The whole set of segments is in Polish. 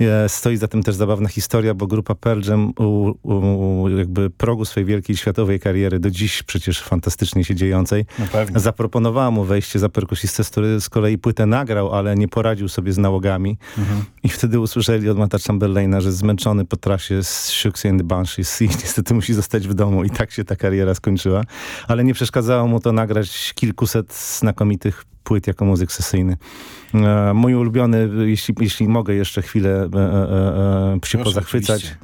E, stoi za tym też zabawna historia, bo grupa Pearl Jam u, u jakby progu swojej wielkiej światowej kariery, do dziś przecież fantastycznie się dziejącej, no zaproponowała mu wejście za perkusistę, który z kolei płytę nagrał, ale nie poradził sobie z nałogami. Mhm. I wtedy usłyszeli od Mata Chamberlaina, że zmęczony po trasie z Shooks and the Banshees i niestety musi zostać w domu. I tak się ta kariera skończyła. Ale nie przeszkadzało mu to nagrać kilkuset znakomitych płyt jako muzyk sesyjny. E, mój ulubiony, jeśli, jeśli mogę jeszcze chwilę e, e, e się pozachwycać.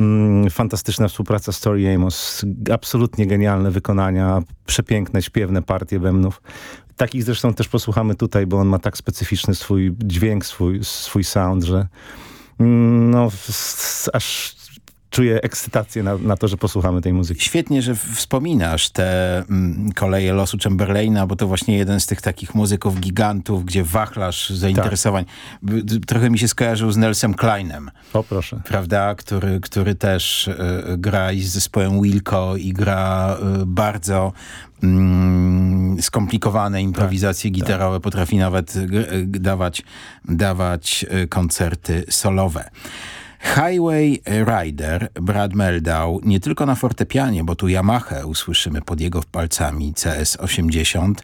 Mm, fantastyczna współpraca Story Amos. Absolutnie genialne wykonania, przepiękne, śpiewne partie bębnów. Takich zresztą też posłuchamy tutaj, bo on ma tak specyficzny swój dźwięk, swój, swój sound, że mm, no, aż czuję ekscytację na, na, to, że posłuchamy tej muzyki. Świetnie, że wspominasz te mm, koleje losu Chamberlaina, bo to właśnie jeden z tych takich muzyków gigantów, gdzie wachlarz zainteresowań. Tak. Trochę mi się skojarzył z Nelsem Kleinem. O proszę. Prawda? Który, który też y, gra z zespołem Wilco i gra y, bardzo mm, skomplikowane improwizacje tak, gitarowe. Tak. Potrafi nawet y, dawać, dawać koncerty solowe. Highway Rider Brad Meldau nie tylko na fortepianie, bo tu Yamaha usłyszymy pod jego palcami CS-80,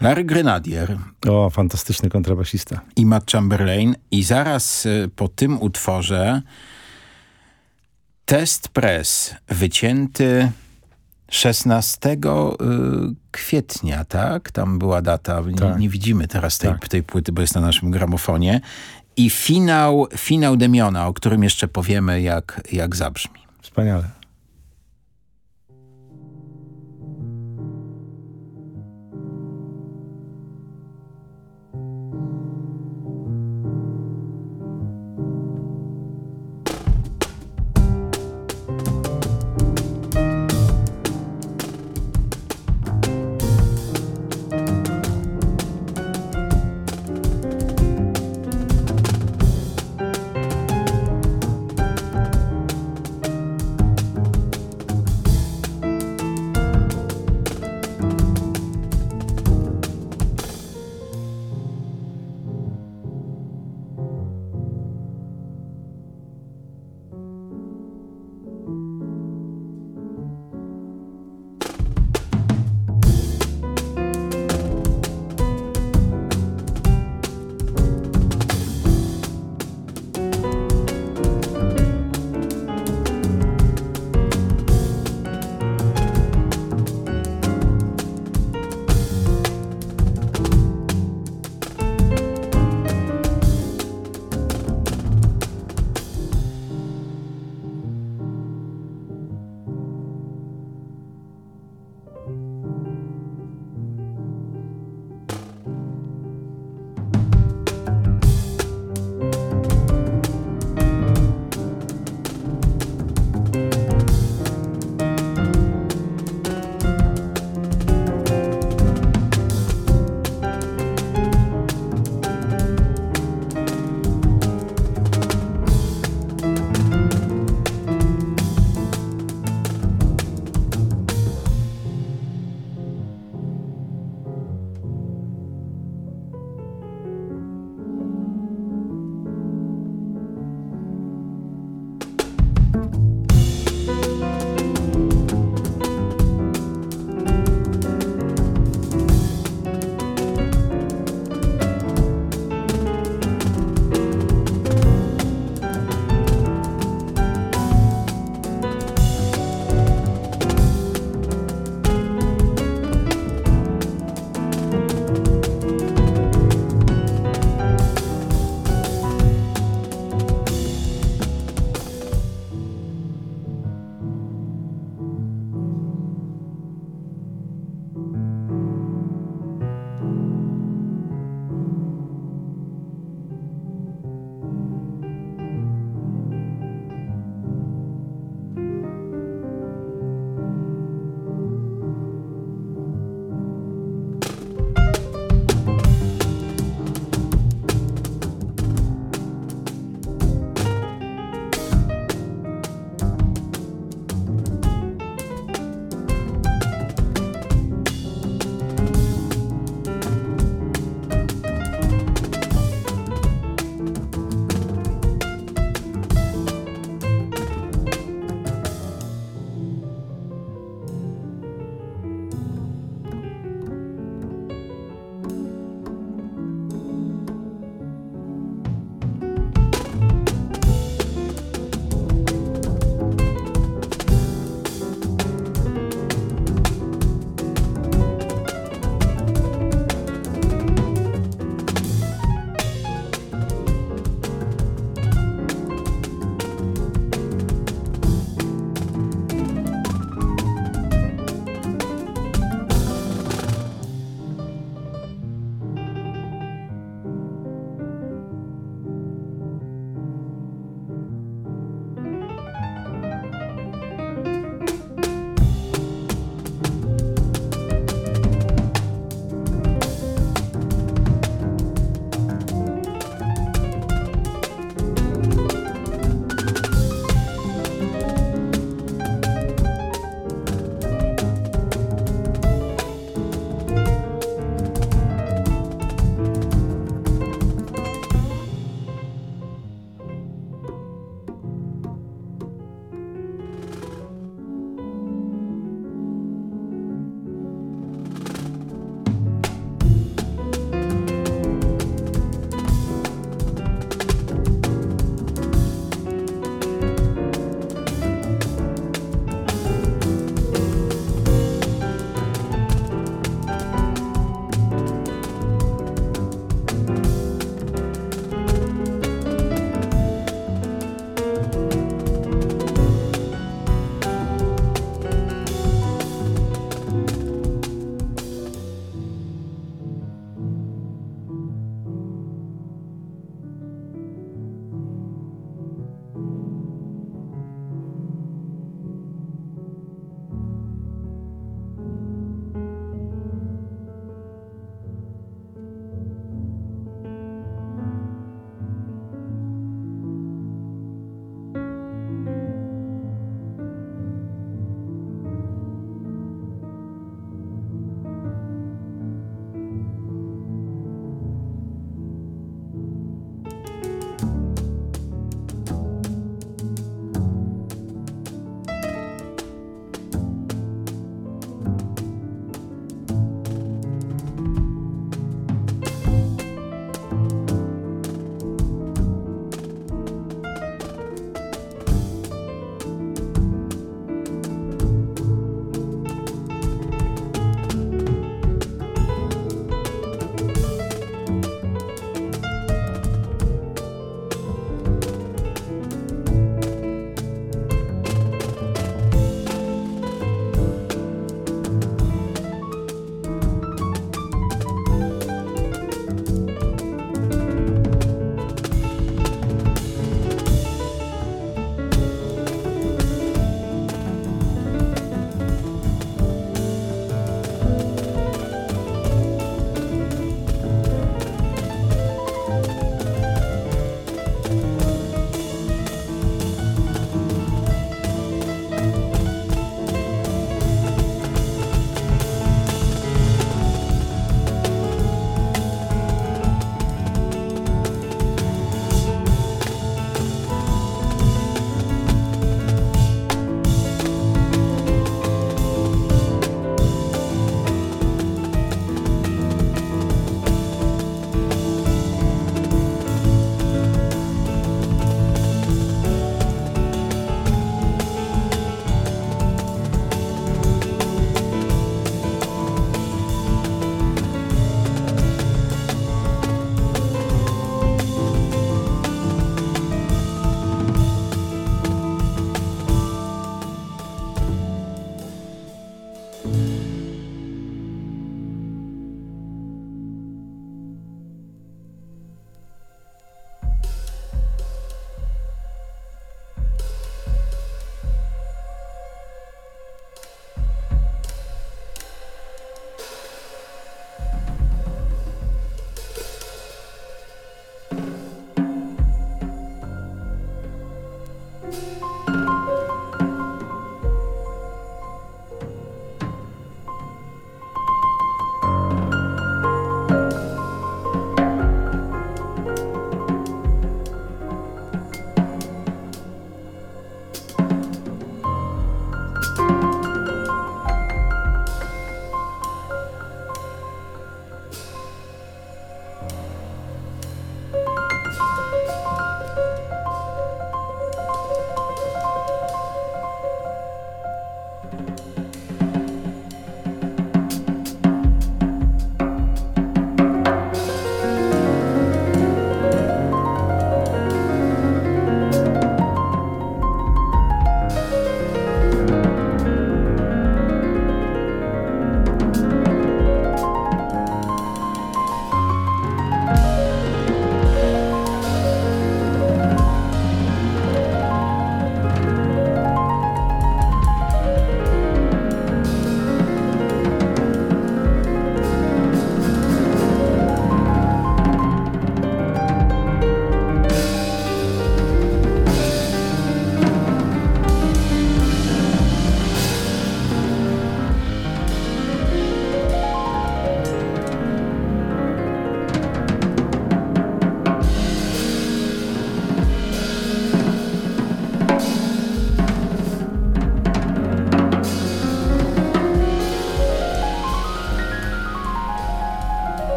Larry Grenadier. O, fantastyczny kontrabasista. I Matt Chamberlain. I zaraz y, po tym utworze test press wycięty 16 y, kwietnia, tak? Tam była data, tak. Nie, nie, widzimy teraz tej, tak. tej płyty, bo jest na naszym gramofonie i finał, finał Demiona, o którym jeszcze powiemy, jak, jak zabrzmi. Wspaniale.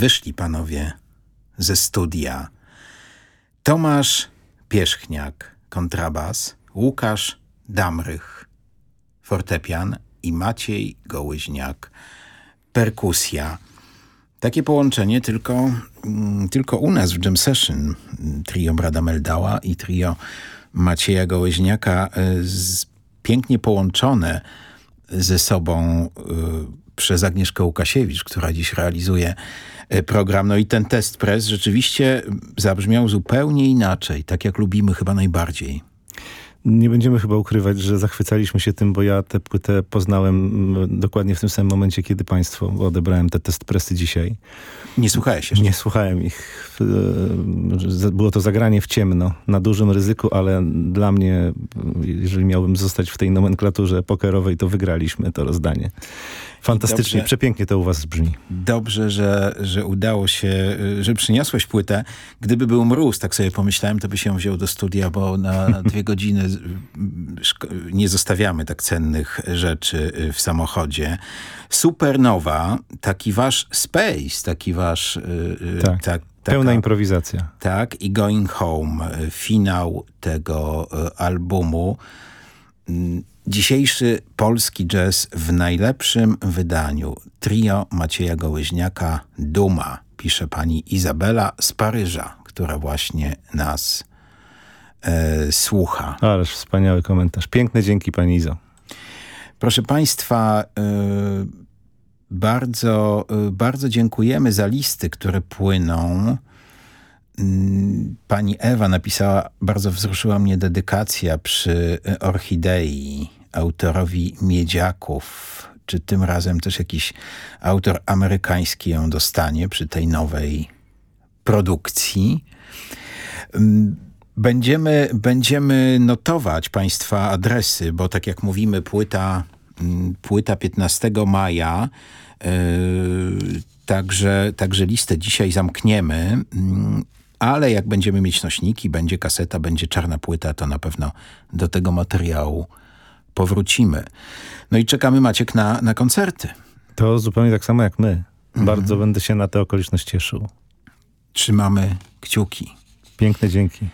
Wyszli panowie ze studia. Tomasz Pierzchniak, kontrabas, Łukasz Damrych, fortepian i Maciej Gołyźniak, perkusja. Takie połączenie tylko, mm, tylko u nas w Jam Session, trio Brada Meldała i trio Macieja Gołyźniaka, y, z, pięknie połączone ze sobą y, przez Agnieszkę Łukasiewicz, która dziś realizuje e, program. No i ten test press rzeczywiście zabrzmiał zupełnie inaczej, tak jak lubimy chyba najbardziej. Nie będziemy chyba ukrywać, że zachwycaliśmy się tym, bo ja tę płytę poznałem dokładnie w tym samym momencie, kiedy państwo odebrałem te test presy dzisiaj. Nie słuchałeś jeszcze? Nie słuchałem ich. E, było to zagranie w ciemno, na dużym ryzyku, ale dla mnie, jeżeli miałbym zostać w tej nomenklaturze pokerowej, to wygraliśmy to rozdanie. Fantastycznie, Dobrze. przepięknie to u was brzmi. Dobrze, że, że udało się, że przyniosłeś płytę. Gdyby był mróz, tak sobie pomyślałem, to by się wziął do studia, bo na, dwie godziny nie zostawiamy tak cennych rzeczy w samochodzie. Supernowa, taki wasz space, taki wasz, y, y, tak. tak Taka, Pełna improwizacja. Tak, i Going Home, finał tego albumu. Dzisiejszy polski jazz w najlepszym wydaniu. Trio Macieja Gołyźniaka, Duma, pisze pani Izabela z Paryża, która właśnie nas e, słucha. Ależ wspaniały komentarz. Piękne dzięki pani Izo. Proszę państwa, e, bardzo, e, bardzo dziękujemy za listy, które płyną. Pani Ewa napisała, bardzo wzruszyła mnie dedykacja przy Orchidei, autorowi Miedziaków. Czy tym razem też jakiś autor amerykański ją dostanie przy tej nowej produkcji? Mm, będziemy, będziemy notować Państwa adresy, bo tak jak mówimy, płyta, mm, płyta 15 maja, yy, także, także listę dzisiaj zamkniemy ale jak będziemy mieć nośniki, będzie kaseta, będzie czarna płyta, to na pewno do tego materiału powrócimy. No i czekamy Maciek na, na koncerty. To zupełnie tak samo jak my. Mhm. Bardzo będę się na tę okoliczność cieszył. Trzymamy kciuki. Piękne dzięki.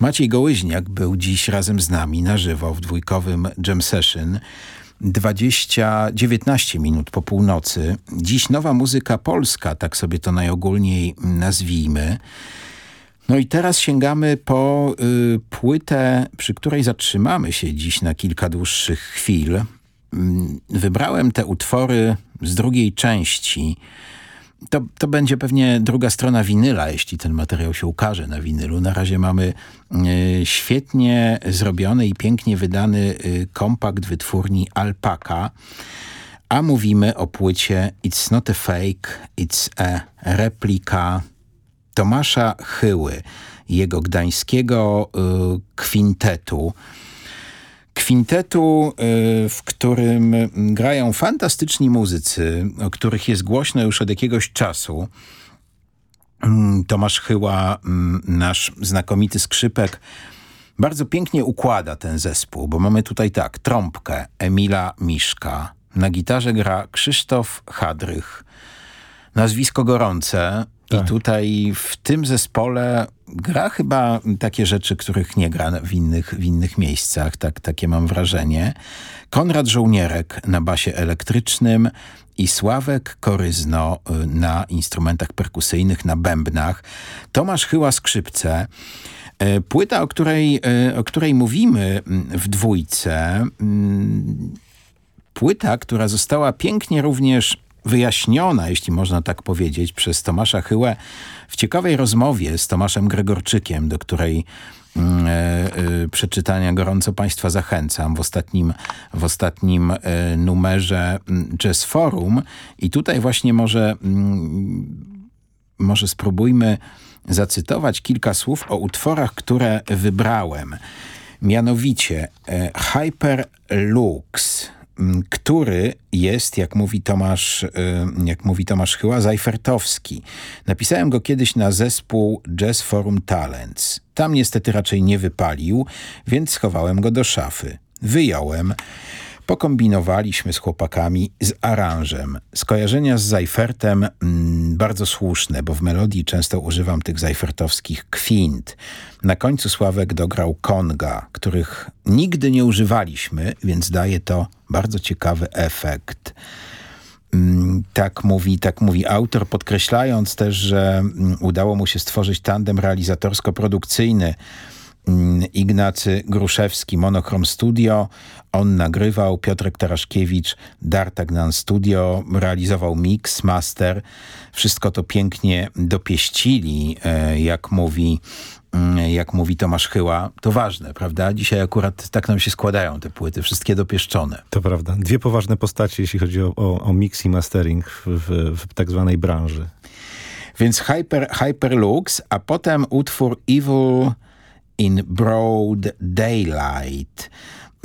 Maciej Gołyźniak był dziś razem z nami na żywo w dwójkowym jam session. 20, 19 minut po północy. Dziś nowa muzyka polska, tak sobie to najogólniej nazwijmy. No i teraz sięgamy po y, płytę, przy której zatrzymamy się dziś na kilka dłuższych chwil. Y, wybrałem te utwory z drugiej części. To, to będzie pewnie druga strona winyla, jeśli ten materiał się ukaże na winylu. Na razie mamy y, świetnie zrobiony i pięknie wydany y, kompakt wytwórni Alpaka, a mówimy o płycie It's not a fake, it's a replika Tomasza Chyły, jego gdańskiego y, kwintetu. Kwintetu, y, w którym grają fantastyczni muzycy, o których jest głośno już od jakiegoś czasu. Mm, Tomasz Chyła, mm, nasz znakomity skrzypek, bardzo pięknie układa ten zespół, bo mamy tutaj tak, trąbkę Emila Miszka, na gitarze gra Krzysztof Hadrych, nazwisko gorące, tak. I tutaj w tym zespole gra chyba takie rzeczy, których nie gra w innych, w innych miejscach, tak, takie mam wrażenie. Konrad Żołnierek na basie elektrycznym i Sławek Koryzno y, na instrumentach perkusyjnych, na bębnach. Tomasz Chyła skrzypce. Y, płyta, o której, y, o której mówimy mm, w dwójce, mm, płyta, która została pięknie również wyjaśniona, jeśli można tak powiedzieć, przez Tomasza Chyłę w ciekawej rozmowie z Tomaszem Gregorczykiem, do której mm, e, e, przeczytania gorąco Państwa zachęcam w ostatnim, w ostatnim e, numerze mm, Jazz Forum. I tutaj właśnie może, mm, może spróbujmy zacytować kilka słów o utworach, które wybrałem. Mianowicie Hyperlux który jest, jak mówi Tomasz, jak mówi Tomasz Chyła, zajfertowski. Napisałem go kiedyś na zespół Jazz Forum Talents. Tam niestety raczej nie wypalił, więc schowałem go do szafy. Wyjąłem, pokombinowaliśmy z chłopakami z aranżem. Skojarzenia z Zajfertem mm, bardzo słuszne, bo w melodii często używam tych zajfertowskich kwint. Na końcu Sławek dograł konga, których nigdy nie używaliśmy, więc daje to bardzo ciekawy efekt. Mm, tak mówi, tak mówi autor, podkreślając też, że mm, udało mu się stworzyć tandem realizatorsko-produkcyjny Ignacy Gruszewski, Monochrom Studio. On nagrywał, Piotrek Taraszkiewicz, Dartagnan Studio, realizował mix, master. Wszystko to pięknie dopieścili, e, jak mówi mm, jak mówi Tomasz Chyła, to ważne, prawda? Dzisiaj akurat tak nam się składają te płyty, wszystkie dopieszczone. To prawda. Dwie poważne postacie, jeśli chodzi o, o, o mix i mastering w, w, w tak zwanej branży. Więc Hyper, Hyperlux, a potem utwór Evil in Broad Daylight.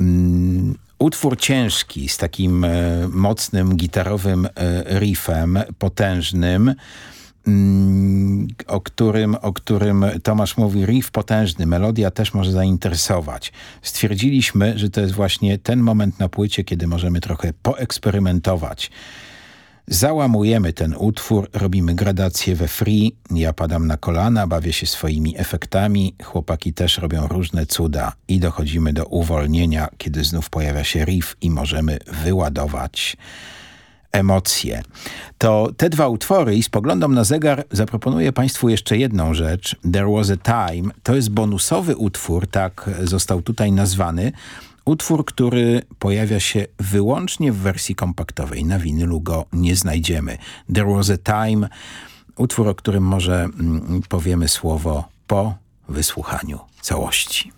Mm, utwór ciężki z takim e, mocnym gitarowym e, riffem, potężnym, mm, o którym, o którym Tomasz mówi, riff potężny, melodia też może zainteresować. Stwierdziliśmy, że to jest właśnie ten moment na płycie, kiedy możemy trochę poeksperymentować Załamujemy ten utwór, robimy gradację we free, ja padam na kolana, bawię się swoimi efektami, chłopaki też robią różne cuda i dochodzimy do uwolnienia, kiedy znów pojawia się riff i możemy wyładować emocje. To te dwa utwory i spoglądam na zegar zaproponuję Państwu jeszcze jedną rzecz. There Was a Time. To jest bonusowy utwór, tak został tutaj nazwany. Utwór, który pojawia się wyłącznie w wersji kompaktowej. Na winylu go nie znajdziemy. There Was a Time. Utwór, o którym może mm, powiemy słowo po wysłuchaniu całości.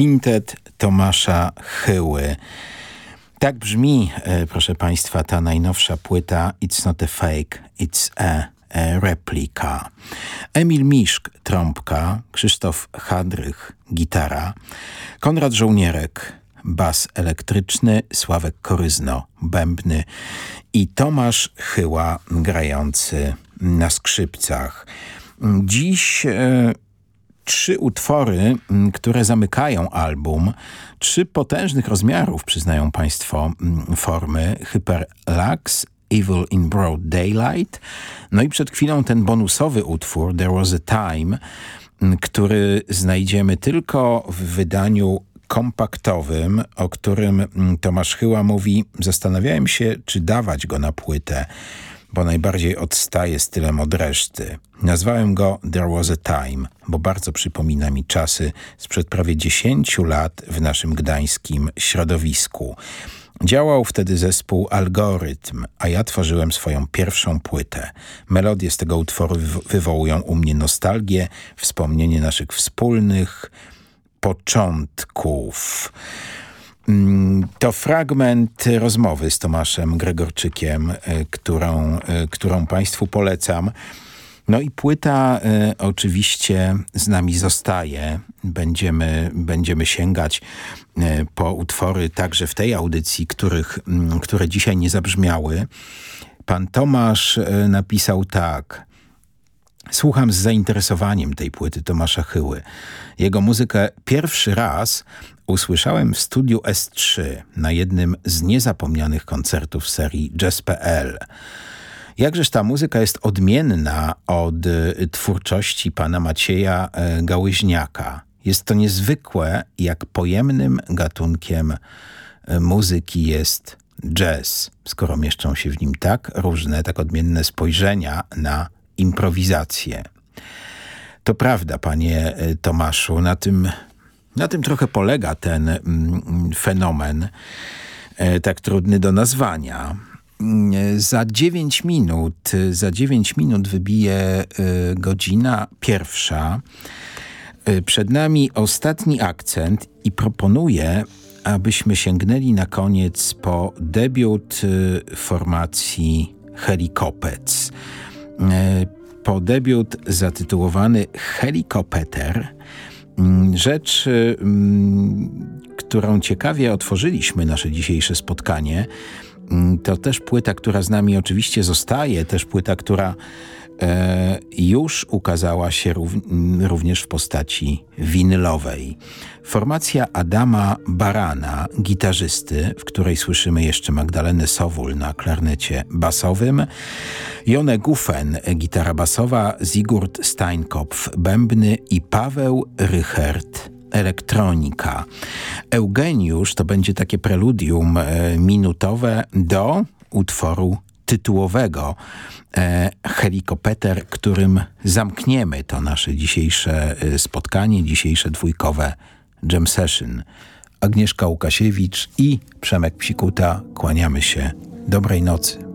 Kwintet Tomasza Chyły. Tak brzmi, e, proszę Państwa, ta najnowsza płyta It's not a fake, it's a, a replika. Emil Miszk, trąbka, Krzysztof Hadrych, gitara, Konrad Żołnierek, bas elektryczny, Sławek Koryzno, bębny i Tomasz Chyła, grający na skrzypcach. Dziś... E, trzy utwory, mm, które zamykają album. Trzy potężnych rozmiarów, przyznają Państwo, mm, formy. Hyperlux, Evil in Broad Daylight. No i przed chwilą ten bonusowy utwór, There Was a Time, mm, który znajdziemy tylko w wydaniu kompaktowym, o którym Tomasz Chyła mówi, zastanawiałem się, czy dawać go na płytę bo najbardziej odstaje stylem od reszty. Nazwałem go There Was a Time, bo bardzo przypomina mi czasy sprzed prawie 10 lat w naszym gdańskim środowisku. Działał wtedy zespół Algorytm, a ja tworzyłem swoją pierwszą płytę. Melodie z tego utworu wywołują u mnie nostalgię, wspomnienie naszych wspólnych, początków. Mm, to fragment rozmowy z Tomaszem Gregorczykiem, którą, którą Państwu polecam. No i płyta y, oczywiście z nami zostaje. Będziemy, będziemy sięgać po utwory także w tej audycji, których, y, które dzisiaj nie zabrzmiały. Pan Tomasz napisał tak. Słucham z zainteresowaniem tej płyty Tomasza Chyły. Jego muzykę pierwszy raz usłyszałem w studiu S3 na jednym z niezapomnianych koncertów serii Jazz.pl. Jakżeż ta muzyka jest odmienna od y, twórczości pana Macieja y, Gałyźniaka. Jest to niezwykłe, jak pojemnym gatunkiem y, muzyki jest jazz, skoro mieszczą się w nim tak różne, tak odmienne spojrzenia na improwizację. To prawda, panie Tomaszu, na tym, na tym trochę polega ten mm, fenomen, tak trudny do nazwania. Za 9 minut, za 9 minut wybije godzina pierwsza. Przed nami ostatni akcent i proponuję, abyśmy sięgnęli na koniec po debiut formacji Helikopec. Po debiut zatytułowany Helikopeter. Mm, rzecz, mm, którą ciekawie otworzyliśmy nasze dzisiejsze spotkanie, Mm, to też płyta, która z nami oczywiście zostaje, też płyta, która już ukazała się rów, również w postaci winylowej. Formacja Adama Barana, gitarzysty, w której słyszymy jeszcze Magdalenę Sowul na klarnecie basowym, Jone Gufen, gitara basowa, Sigurd Steinkopf, bębny i Paweł Rychert, elektronika. Eugeniusz to będzie takie preludium e, minutowe do utworu tytułowego e, którym zamkniemy to nasze dzisiejsze e, spotkanie, dzisiejsze dwójkowe jam session. Agnieszka Łukasiewicz i Przemek Psikuta kłaniamy się. Dobrej nocy.